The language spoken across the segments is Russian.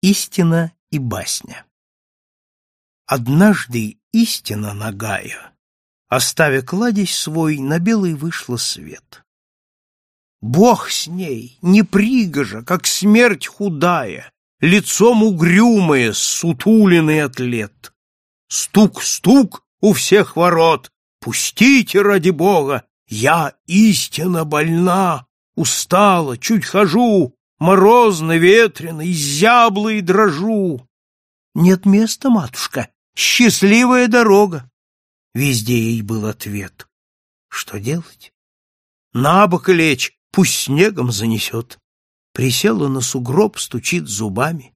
Истина и басня Однажды истина нагая, оставя кладезь свой, на белый вышла свет. Бог с ней, не пригожа, как смерть худая, лицом угрюмая, сутулиный атлет. Стук-стук у всех ворот, пустите ради Бога, я истинно больна, устала, чуть хожу, морозно, ветрено, изябла и дрожу. Нет места, матушка, счастливая дорога. Везде ей был ответ. Что делать? На бок лечь, пусть снегом занесет. Присела на сугроб, стучит зубами.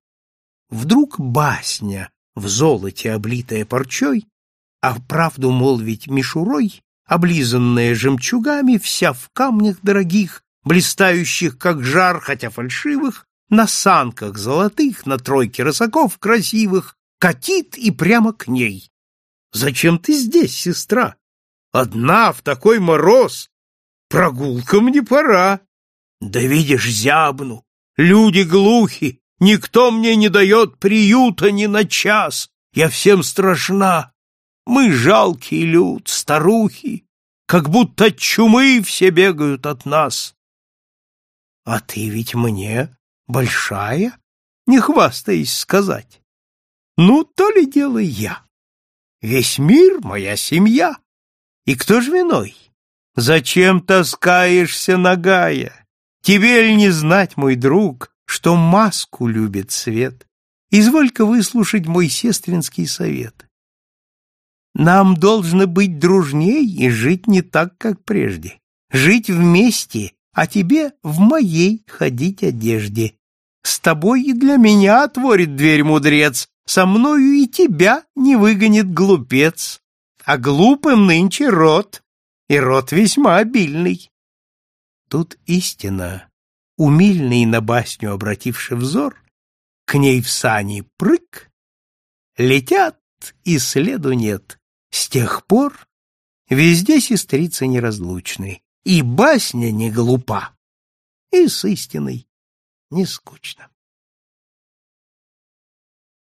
Вдруг басня, в золоте облитая парчой, а правду молвить мишурой, облизанная жемчугами, вся в камнях дорогих, блистающих, как жар, хотя фальшивых, на санках золотых, на тройке рысаков красивых, катит и прямо к ней. «Зачем ты здесь, сестра? Одна в такой мороз? Прогулка мне пора. Да видишь, зябну, люди глухи, никто мне не дает приюта ни на час, я всем страшна. Мы жалкий люд, старухи, как будто чумы все бегают от нас. А ты ведь мне большая, не хвастаясь сказать. Ну, то ли дело я. Весь мир — моя семья. И кто ж виной? Зачем таскаешься, нагая? Тебе ли не знать, мой друг, что маску любит свет? Изволь-ка выслушать мой сестринский совет. Нам должно быть дружней и жить не так, как прежде. Жить вместе а тебе в моей ходить одежде. С тобой и для меня отворит дверь мудрец, со мною и тебя не выгонит глупец. А глупым нынче рот, и рот весьма обильный. Тут истина, умильный на басню обративший взор, к ней в сани прыг, летят, и следу нет. С тех пор везде сестрицы неразлучны, и басня не глупа, и с истиной не скучно.